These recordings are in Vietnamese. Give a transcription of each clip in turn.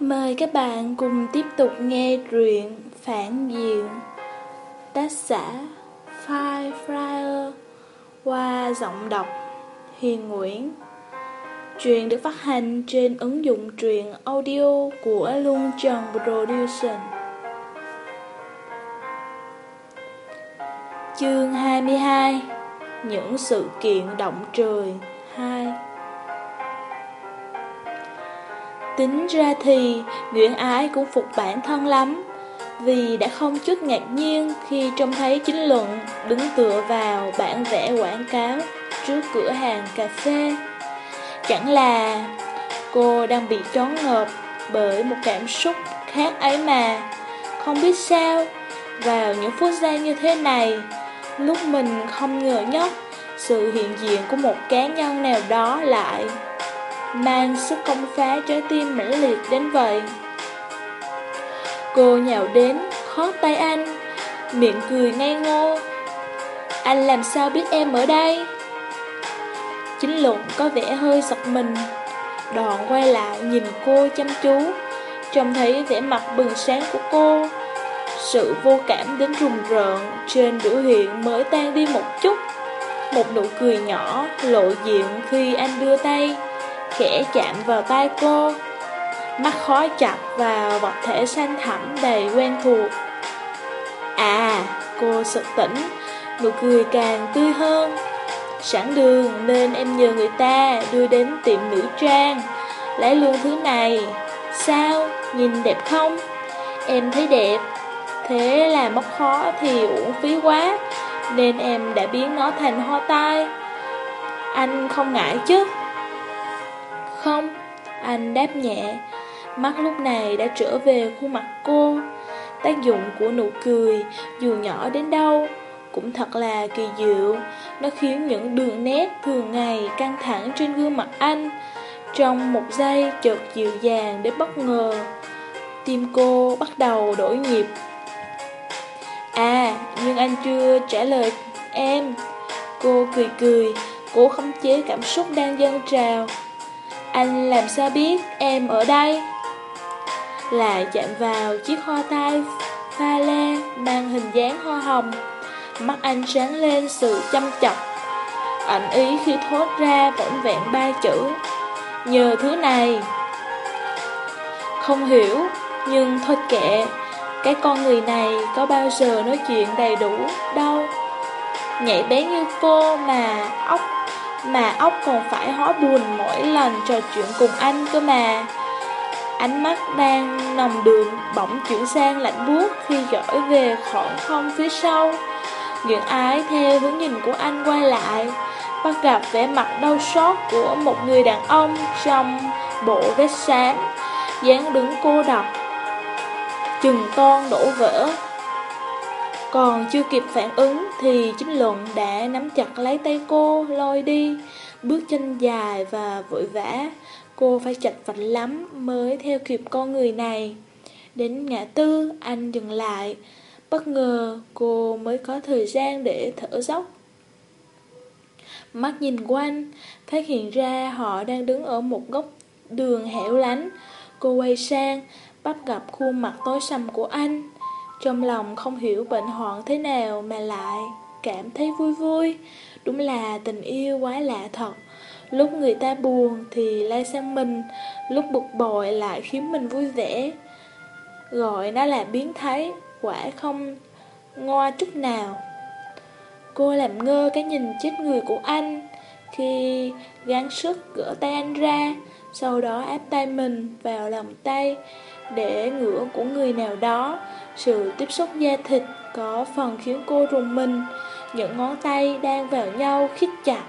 Mời các bạn cùng tiếp tục nghe truyện Phản Diện Tác giả Fire Flyer qua giọng đọc Hiền Nguyễn. Truyện được phát hành trên ứng dụng truyện audio của Luân Trần Production Chương 22 Những sự kiện động trời. Tính ra thì Nguyễn Ái cũng phục bản thân lắm. Vì đã không chút ngạc nhiên khi trông thấy chính luận đứng tựa vào bản vẽ quảng cáo trước cửa hàng cà phê. Chẳng là cô đang bị chón ngợp bởi một cảm xúc khác ấy mà. Không biết sao, vào những phút giây như thế này Lúc mình không ngờ nhất sự hiện diện của một cá nhân nào đó lại mang sức công phá trái tim mãnh liệt đến vậy. Cô nhào đến, khó tay anh, miệng cười ngây ngô. Anh làm sao biết em ở đây? Chính luận có vẻ hơi giật mình, đòn quay lại nhìn cô chăm chú, trông thấy vẻ mặt bừng sáng của cô. Sự vô cảm đến rùng rợn trên biểu hiện mới tan đi một chút. Một nụ cười nhỏ lộ diện khi anh đưa tay khẽ chạm vào tay cô. Mắt khó chặt vào vật thể xanh thẳm đầy quen thuộc. À, cô sực tỉnh Nụ cười càng tươi hơn. Sẵn đường nên em nhờ người ta đưa đến tiệm nữ trang. Lấy luôn thứ này. Sao, nhìn đẹp không? Em thấy đẹp. Thế là mất khó thì uổng phí quá Nên em đã biến nó thành hoa tai. Anh không ngại chứ? Không, anh đáp nhẹ. Mắt lúc này đã trở về khuôn mặt cô. Tác dụng của nụ cười Dù nhỏ đến đâu Cũng thật là kỳ diệu. Nó khiến những đường nét thường ngày Căng thẳng trên gương mặt anh. Trong một giây chợt dịu dàng đến bất ngờ Tim cô bắt đầu đổi nhịp. À, nhưng anh chưa trả lời em. Cô cười cười Cố khống chế cảm xúc đang dâng trào anh làm sao biết em ở đây? Là chạm vào chiếc hoa tai pha lê mang hình dáng hoa hồng. Mắt anh sáng lên sự chăm chọc. Ảnh ý khi thốt ra vỏn vẹn ba chữ. Nhờ thứ này. Không hiểu, Nhưng thôi kệ. Cái con người này có bao giờ nói chuyện đầy đủ đâu. Nhảy bé như cô mà ốc mà ốc còn phải hóa buồn mỗi lần trò chuyện cùng anh cơ mà. Ánh mắt đang nằm đường, bỗng chuyển sang lạnh buốt khi dõi về khoảng không phía sau. Những ái theo hướng nhìn của anh quay lại, Bắt gặp vẻ mặt đau xót của một người đàn ông trong bộ vest xám dáng đứng cô độc, Chừng con đổ vỡ còn chưa kịp phản ứng thì chính luận đã nắm chặt lấy tay cô lôi đi, bước chân dài và vội vã. Cô phải chặt vật lắm mới theo kịp con người này. Đến ngã tư, anh dừng lại. Bất ngờ, cô mới có thời gian để thở dốc. Mắt nhìn quanh, phát hiện ra họ đang đứng ở một góc đường hẻo lánh. Cô quay sang, bắt gặp khuôn mặt tối sầm của anh. Trong lòng không hiểu bệnh hoạn thế nào mà lại cảm thấy vui vui. Đúng là tình yêu quá lạ thật. Lúc người ta buồn thì lay sang mình, lúc bực bội lại khiến mình vui vẻ. Gọi nó là biến thái, quả không ngoa chút nào. Cô làm ngơ cái nhìn chết người của anh khi gắng sức gỡ tay anh ra, sau đó áp tay mình vào lòng tay để ngửa của người nào đó. Sự tiếp xúc da thịt có phần khiến cô rùng mình, những ngón tay đang vào nhau khít chặt.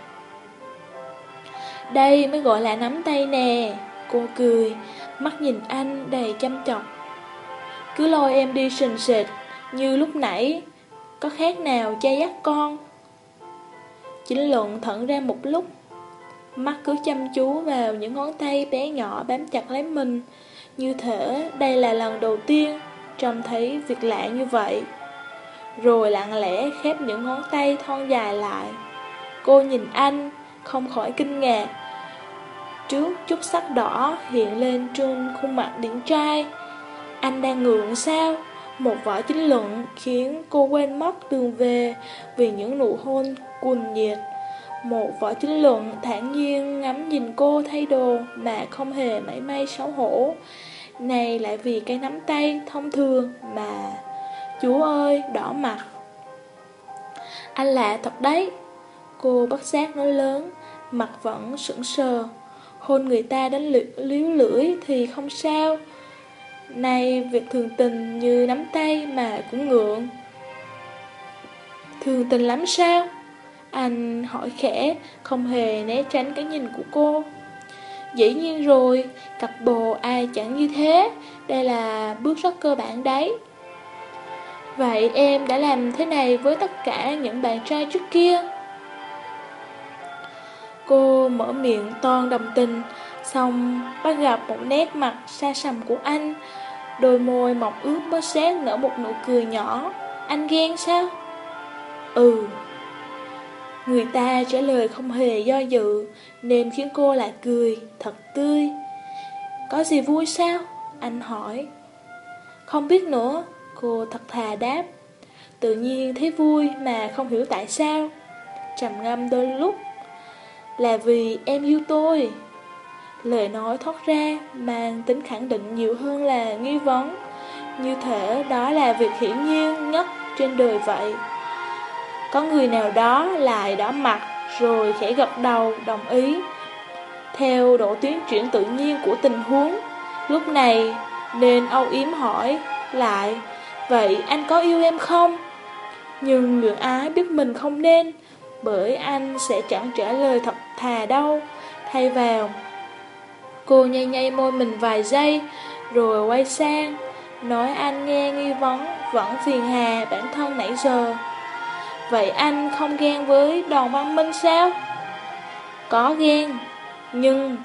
Đây mới gọi là nắm tay nè, cô cười, mắt nhìn anh đầy chăm chọc. Cứ lôi em đi sình sệt, như lúc nãy, có khác nào cha dắt con. Chính luận thận ra một lúc, mắt cứ chăm chú vào những ngón tay bé nhỏ bám chặt lấy mình, như thể đây là lần đầu tiên trông thấy việc lạ như vậy. Rồi lặng lẽ khép những ngón tay thon dài lại. Cô nhìn anh, không khỏi kinh ngạc. trước chút sắc đỏ hiện lên trên khuôn mặt điển trai. Anh đang ngượng sao? Một vỏ chính luận khiến cô quên mất đường về vì những nụ hôn cuồng nhiệt. Một vỏ chính luận thản nhiên ngắm nhìn cô thay đồ mà không hề mảy may xấu hổ. Này lại vì cái nắm tay thông thường mà... Chú ơi, đỏ mặt. Anh lạ thật đấy. Cô bất giác nói lớn, mặt vẫn sững sờ. Hôn người ta đánh liếu lưỡi thì không sao. Này, việc thường tình như nắm tay mà cũng ngượng. Thường tình lắm sao? Anh hỏi khẽ, không hề né tránh cái nhìn của cô. Dĩ nhiên rồi, cặp bồ ai chẳng như thế, đây là bước rất cơ bản đấy. Vậy em đã làm thế này với tất cả những bạn trai trước kia? Cô mở miệng toan đồng tình, xong bắt gặp một nét mặt xa sầm của anh. Đôi môi mọc ướt bớt xét nở một nụ cười nhỏ. Anh ghen sao? Ừ. Người ta trả lời không hề do dự, nên khiến cô lại cười, thật tươi. Có gì vui sao? Anh hỏi. Không biết nữa, cô thật thà đáp. Tự nhiên thấy vui mà không hiểu tại sao. Trầm ngâm đôi lúc. Là vì em yêu tôi. Lời nói thoát ra mang tính khẳng định nhiều hơn là nghi vấn. Như thể đó là việc hiển nhiên nhất trên đời vậy. Có người nào đó lại đỏ mặt rồi khẽ gật đầu đồng ý. Theo độ tiến chuyển tự nhiên của tình huống, lúc này nên âu yếm hỏi lại, vậy anh có yêu em không? Nhưng người ái biết mình không nên, bởi anh sẽ chẳng trả lời thật thà đâu. Thay vào, cô nhây nhây môi mình vài giây, rồi quay sang, nói anh nghe nghi vấn, vẫn phiền hà bản thân nãy giờ. Vậy anh không ghen với đoàn văn minh sao? Có ghen, nhưng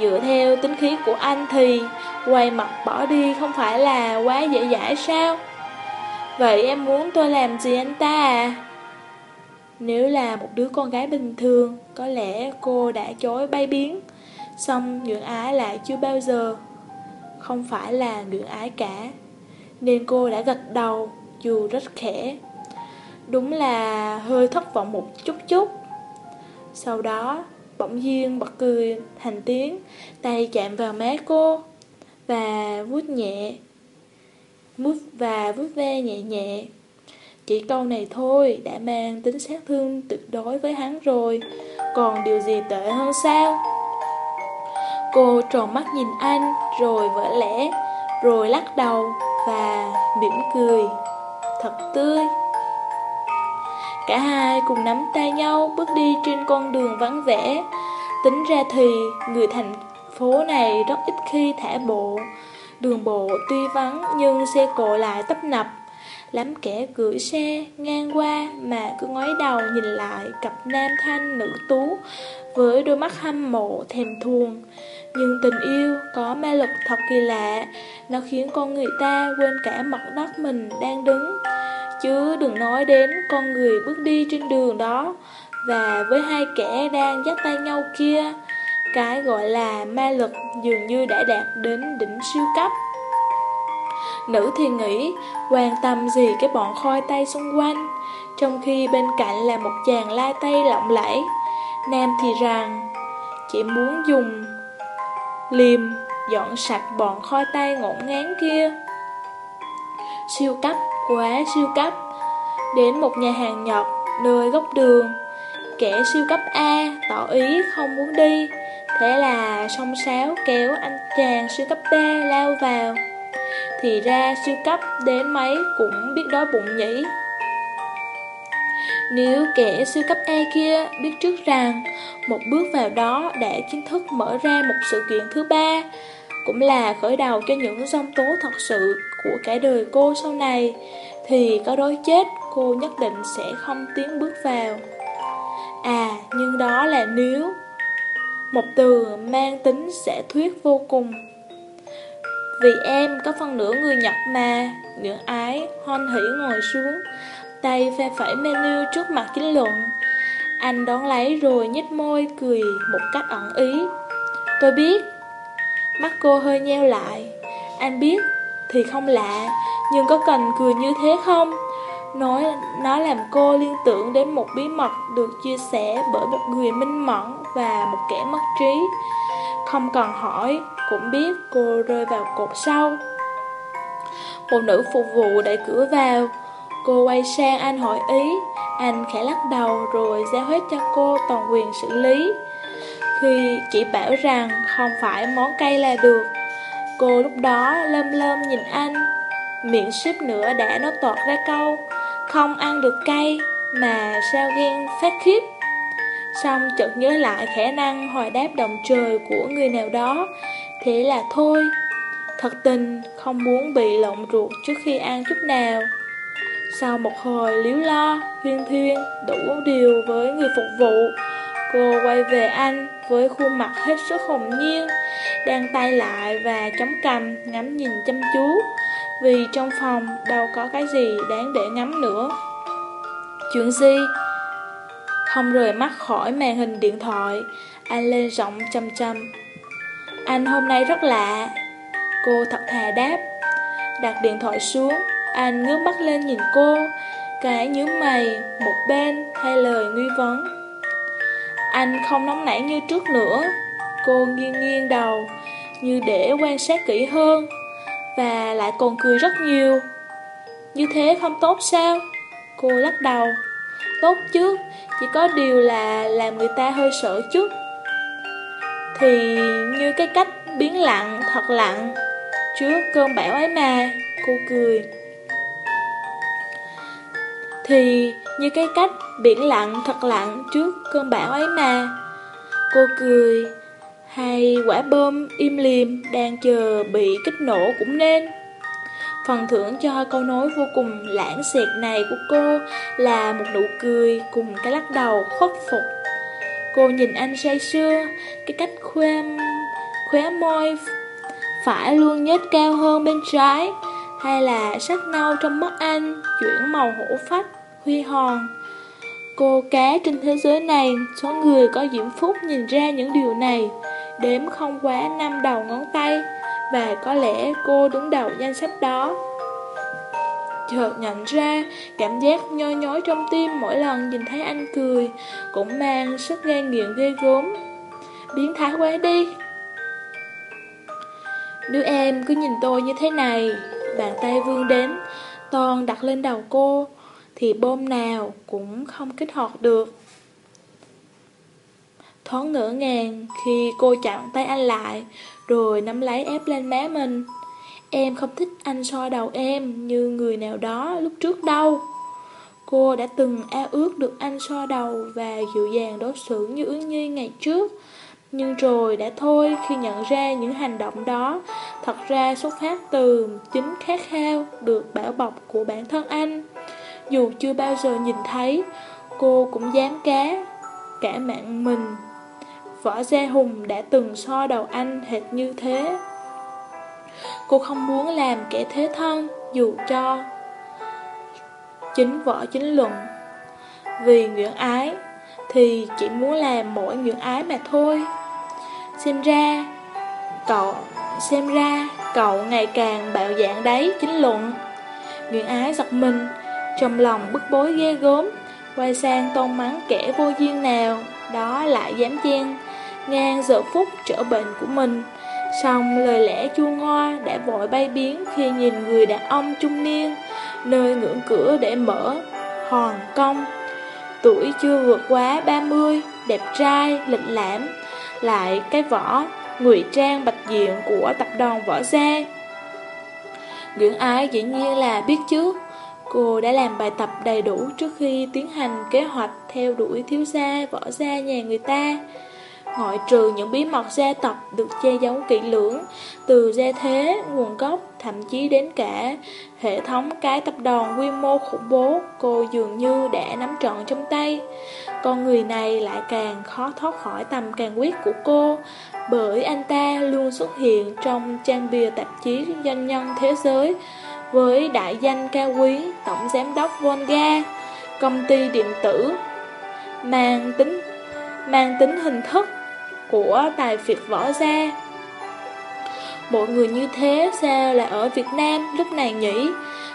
dựa theo tính khí của anh thì quay mặt bỏ đi không phải là quá dễ dãi sao? Vậy em muốn tôi làm gì anh ta à? Nếu là một đứa con gái bình thường, có lẽ cô đã chối bay biến. Xong Nguyễn Ái lại chưa bao giờ Không phải là Nguyễn Ái cả Nên cô đã gật đầu Dù rất khẽ Đúng là hơi thất vọng một chút chút. Sau đó, Bỗng nhiên bật cười thành tiếng, Tay chạm vào má cô Và vuốt nhẹ, Vuốt và vuốt ve nhẹ nhẹ. Chỉ câu này thôi Đã mang tính sát thương tuyệt đối với hắn rồi. Còn điều gì tệ hơn sao? Cô tròn mắt nhìn anh Rồi vỡ lẽ, Rồi lắc đầu Và mỉm cười. Thật tươi. Cả hai cùng nắm tay nhau bước đi trên con đường vắng vẻ. Tính ra thì người thành phố này rất ít khi thả bộ. Đường bộ tuy vắng nhưng xe cộ lại tấp nập. Lắm kẻ gửi xe ngang qua mà cứ ngoái đầu nhìn lại cặp nam thanh nữ tú với đôi mắt hâm mộ thèm thuồng. Nhưng tình yêu có ma lực thật kỳ lạ, nó khiến con người ta quên cả mặt đất mình đang đứng. Chứ đừng nói đến con người bước đi trên đường đó. Và với hai kẻ đang dắt tay nhau kia, Cái gọi là ma lực dường như đã đạt đến đỉnh siêu cấp. Nữ thì nghĩ, quan tâm gì cái bọn khoi tay xung quanh, Trong khi bên cạnh là một chàng lai tay lộng lẫy. Nam thì rằng, Chỉ muốn dùng liềm dọn sạch bọn khoi tay ngổn ngán kia. Siêu cấp quá siêu cấp, Đến một nhà hàng Nhật nơi góc đường. Kẻ siêu cấp A tỏ ý không muốn đi, Thế là song sáo kéo anh chàng siêu cấp B lao vào. Thì ra siêu cấp đến mấy cũng biết đói bụng nhỉ. Nếu kẻ siêu cấp A kia biết trước rằng Một bước vào đó đã chính thức mở ra một sự kiện thứ ba cũng là khởi đầu cho những dông tố thật sự của cả đời cô sau này thì có đối chết cô nhất định sẽ không tiến bước vào. À, nhưng đó là nếu. Một từ mang tính sẽ thuyết vô cùng. Vì em có phần nửa người Nhật mà, ngưỡng ái hoan hỉ ngồi xuống, tay phe phẩy menu trước mặt chính luận. Anh đón lấy rồi nhếch môi cười một cách ẩn ý. Tôi biết Mắt cô hơi nheo lại Anh biết thì không lạ Nhưng có cần cười như thế không? Nói nó làm cô liên tưởng đến một bí mật được chia sẻ bởi một người minh mẫn và một kẻ mất trí. Không cần hỏi, cũng biết cô rơi vào cột sau. Một nữ phục vụ đẩy cửa vào, cô quay sang anh hỏi ý, anh khẽ lắc đầu rồi giao hết cho cô toàn quyền xử lý. Khi chỉ bảo rằng không phải món cây là được, cô lúc đó lơm lơm nhìn anh, miệng xếp nữa đã nói toạt ra câu không ăn được cay Mà sao ghen phát khiếp? Xong chợt nhớ lại khả năng hồi đáp đồng trời của người nào đó Thế là thôi Thật tình không muốn bị lộn ruột trước khi ăn chút nào. Sau một hồi liếu lo, huyên thuyên, đủ điều với người phục vụ Cô quay về anh với khuôn mặt hết sức hồn nhiên, Đang tay lại và chống cằm, ngắm nhìn chăm chú. Vì trong phòng đâu có cái gì đáng để ngắm nữa. Chuyện gì? Không rời mắt khỏi màn hình điện thoại, Anh lên giọng chăm chăm. Anh hôm nay rất lạ. Cô thật thà đáp. Đặt điện thoại xuống, Anh ngước mắt lên nhìn cô, Cái nhớ mày Một bên thay lời nghi vấn. Anh không nóng nảy như trước nữa Cô nghiêng nghiêng đầu Như để quan sát kỹ hơn và lại còn cười rất nhiều. Như thế không tốt sao? Cô lắc đầu. Tốt chứ, chỉ có điều là làm người ta hơi sợ chút. Thì như cái cách biến lặng thật lặng trước cơn bão ấy mà, cô cười. Thì như cái cách biển lặng thật lặng trước cơn bão ấy mà, cô cười. Hay quả bom im liềm đang chờ bị kích nổ cũng nên. Phần thưởng cho câu nói vô cùng lãng xẹt này của cô là một nụ cười cùng cái lắc đầu khuất phục. Cô nhìn anh say sưa, cái cách khoe, khóe môi phải luôn nhếch cao hơn bên trái Hay là sắc nâu trong mắt anh chuyển màu hổ phách, huy hòn Cô cá trên thế giới này, số người có diễm phúc nhìn ra những điều này đếm không quá năm đầu ngón tay, và có lẽ cô đứng đầu danh sách đó. Chợt nhận ra, cảm giác nhoi nhói trong tim mỗi lần nhìn thấy anh cười, cũng mang sức gây nghiện ghê gốm. Biến thái quá đi. đứa em cứ nhìn tôi như thế này, bàn tay vươn đến, toàn đặt lên đầu cô, thì bom nào cũng không kích hoạt được. Thoáng ngỡ ngàng khi cô chặn tay anh lại, Rồi nắm lấy ép lên má mình. Em không thích anh so đầu em như người nào đó lúc trước đâu. Cô đã từng ao ước được anh so đầu và dịu dàng đối xử như ứng nhi ngày trước. Nhưng rồi đã thôi khi nhận ra những hành động đó, Thật ra xuất phát từ chính khát khao được bảo bọc của bản thân anh. Dù chưa bao giờ nhìn thấy, Cô cũng dám cá, cả mạng mình. Võ Gia Hùng đã từng so đầu anh hệt như thế. Cô không muốn làm kẻ thế thân, Dù cho Chính võ chính luận. Vì nguyện ái Thì chỉ muốn làm mỗi nguyện ái mà thôi. Xem ra Cậu, Xem ra cậu ngày càng bạo dạng đấy, chính luận. Nguyện ái giật mình trong lòng bức bối ghê gớm Quay sang tôn mắng kẻ vô duyên nào Đó lại dám chen ngang giờ phút trở bệnh của mình. Xong lời lẽ chua ngoa đã vội bay biến khi nhìn người đàn ông trung niên, nơi ngưỡng cửa để mở, hoàng công. Tuổi chưa vượt quá 30, đẹp trai, lịch lãm, lại cái vỏ, ngụy trang bạch diện của tập đoàn võ gia. Nguyễn ái dĩ nhiên là biết trước, cô đã làm bài tập đầy đủ trước khi tiến hành kế hoạch theo đuổi thiếu gia võ gia nhà người ta. Ngoại trừ những bí mật gia tộc được che giấu kỹ lưỡng, từ gia thế, nguồn gốc, thậm chí đến cả hệ thống cái tập đoàn quy mô khủng bố, cô dường như đã nắm trọn trong tay. Con người này lại càng khó thoát khỏi tầm càng quyết của cô, bởi anh ta luôn xuất hiện trong trang bìa tạp chí doanh nhân thế giới, với đại danh cao quý Tổng Giám đốc Volga, công ty điện tử, mang tính mang tính hình thức của tài phiệt võ gia. Mọi người như thế sao lại ở Việt Nam lúc này nhỉ?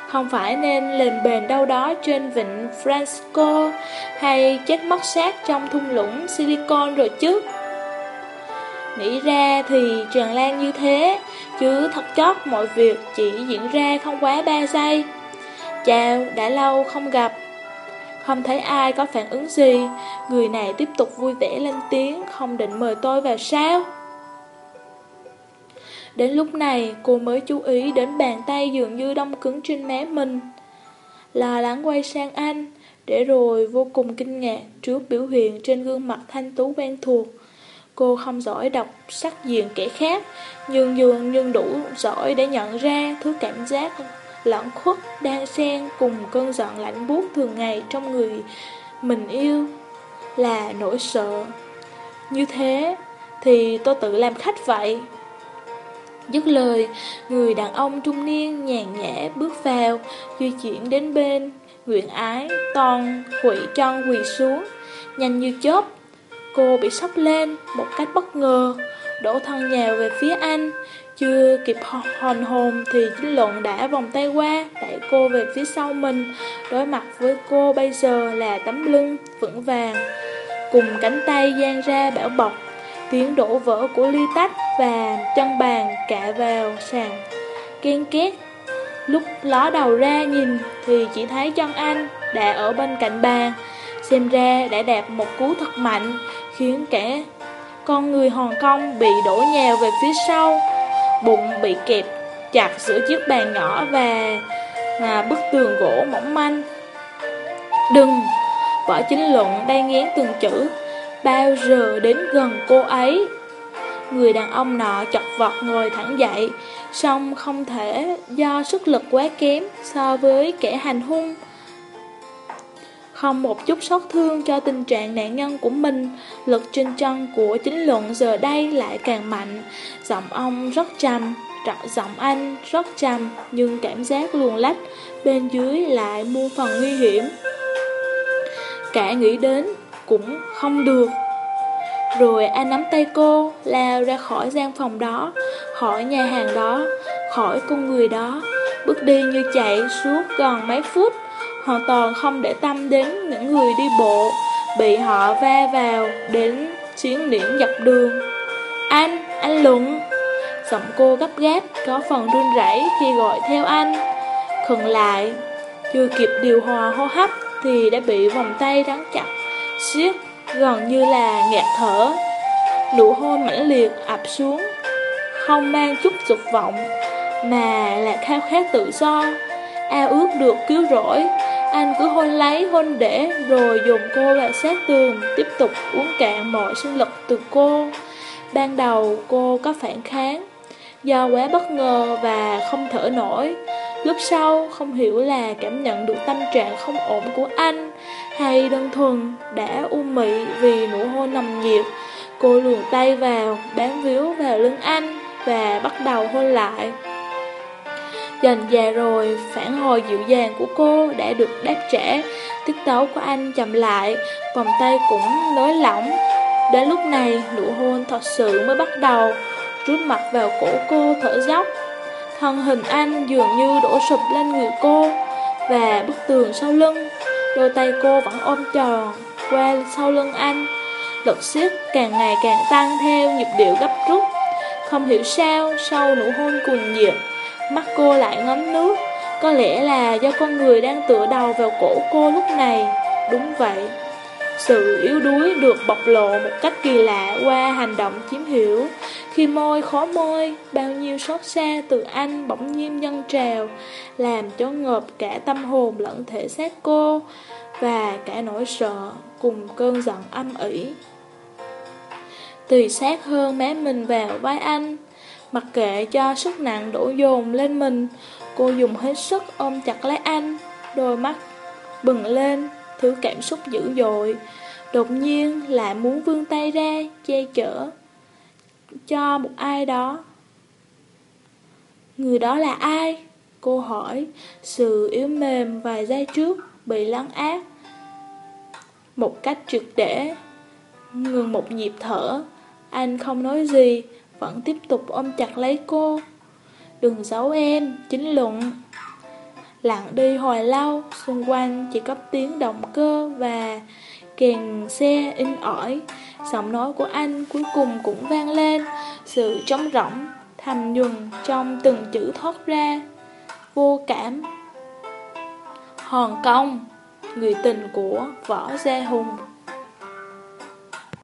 Không phải nên lên bền đâu đó trên vịnh Francisco hay chết mất xác trong thung lũng Silicon rồi chứ? Nghĩ ra thì tràn lan như thế, chứ thật chót mọi việc chỉ diễn ra không quá 3 giây. Chào, đã lâu không gặp. Không thấy ai có phản ứng gì, người này tiếp tục vui vẻ lên tiếng, không định mời tôi vào sao. Đến lúc này, cô mới chú ý đến bàn tay dường như đông cứng trên má mình. Lo lắng quay sang anh, để rồi vô cùng kinh ngạc trước biểu hiện trên gương mặt thanh tú quen thuộc. Cô không giỏi đọc sắc diện kẻ khác, nhưng dường nhưng đủ giỏi để nhận ra thứ cảm giác lẫn khuất đang xen cùng cơn giận lạnh buốt thường ngày trong người mình yêu là nỗi sợ. Như thế thì tôi tự làm khách vậy. Dứt lời, người đàn ông trung niên nhàn nhã bước vào, di chuyển đến bên, nguyện ái, toàn quỷ chân quỳ xuống, nhanh như chớp. Cô bị sốc lên một cách bất ngờ, đổ thân nhào về phía anh, chưa kịp hòn hồn thì chính luận đã vòng tay qua, đẩy cô về phía sau mình, đối mặt với cô bây giờ là tấm lưng vững vàng, cùng cánh tay dang ra bảo bọc. Tiếng đổ vỡ của ly tách và chân bàn cạ vào sàn. Ken két Lúc ló đầu ra nhìn thì chỉ thấy chân anh đã ở bên cạnh bàn Xem ra đã đạp một cú thật mạnh Khiến cả con người Hồng Kông bị đổ nhào về phía sau Bụng bị kẹp chặt giữa chiếc bàn nhỏ và à, bức tường gỗ mỏng manh Đừng! Võ chính luận đang nghiến từng chữ bao giờ đến gần cô ấy. Người đàn ông nọ chật vật ngồi thẳng dậy, song không thể do sức lực quá kém so với kẻ hành hung. Không một chút xót thương cho tình trạng nạn nhân của mình, lực trên chân của chính luận giờ đây lại càng mạnh. Giọng ông rất trầm, giọng anh rất trầm, nhưng cảm giác luồn lách bên dưới lại muôn phần nguy hiểm. Cả nghĩ đến cũng không được. Rồi anh nắm tay cô, lao ra khỏi gian phòng đó, khỏi nhà hàng đó, khỏi con người đó, bước đi như chạy suốt gần mấy phút, hoàn toàn không để tâm đến những người đi bộ, bị họ va vào đến chiến điểm dọc đường. Anh, anh Luận! Giọng cô gấp gáp, có phần run rẩy khi gọi theo anh. Khừng lại, chưa kịp điều hòa hô hấp thì đã bị vòng tay rắn chặt siết gần như là nghẹt thở. Nụ hôn mãnh liệt ập xuống, không mang chút dục vọng, mà là khao khát tự do, ao ước được cứu rỗi. Anh cứ hôn lấy, hôn để, rồi dùng cô vào sát tường, tiếp tục uống cạn mọi sinh lực từ cô. Ban đầu cô có phản kháng, do quá bất ngờ và không thở nổi. Lúc sau không hiểu là cảm nhận được tâm trạng không ổn của anh hay đơn thuần đã u mị vì nụ hôn nồng nhiệt. Cô luồn tay vào, bám víu vào lưng anh và bắt đầu hôn lại. Dần già rồi, phản hồi dịu dàng của cô đã được đáp trả, tiết tấu của anh chậm lại, vòng tay cũng nới lỏng. Đến lúc này, nụ hôn thật sự mới bắt đầu, rút mặt vào cổ cô thở dốc. Thân hình anh dường như đổ sụp lên người cô, và bức tường sau lưng. Đôi tay cô vẫn ôm tròn qua sau lưng anh. Lực siết càng ngày càng tăng theo nhịp điệu gấp rút. Không hiểu sao sau nụ hôn cuồng nhiệt Mắt cô lại ngấm nước. Có lẽ là do con người đang tựa đầu vào cổ cô lúc này. Đúng vậy. Sự yếu đuối được bộc lộ một cách kỳ lạ qua hành động chiếm hiểu. Khi môi khó môi, bao nhiêu xót xa từ anh bỗng nhiên nhân trào Làm cho ngợp cả tâm hồn lẫn thể xác cô Và cả nỗi sợ cùng cơn giận âm ỉ. Tùy sát hơn má mình vào vai anh Mặc kệ cho sức nặng đổ dồn lên mình. Cô dùng hết sức ôm chặt lấy anh Đôi mắt bừng lên Thứ cảm xúc dữ dội. Đột nhiên lại muốn vươn tay ra Che chở Cho một ai đó. Người đó là ai? Cô hỏi. Sự yếu mềm vài giây trước Bị lắng ác Một cách trực để. Ngừng một nhịp thở. Anh không nói gì, vẫn tiếp tục ôm chặt lấy cô. Đừng giấu em, chính luận. Lặng đi hồi lâu, xung quanh chỉ có tiếng động cơ và kèn xe in ỏi. Giọng nói của anh cuối cùng cũng vang lên, sự trống rỗng, thầm nhuần trong từng chữ thoát ra. Vô cảm. Hòn Kông, người tình của Võ Gia Hùng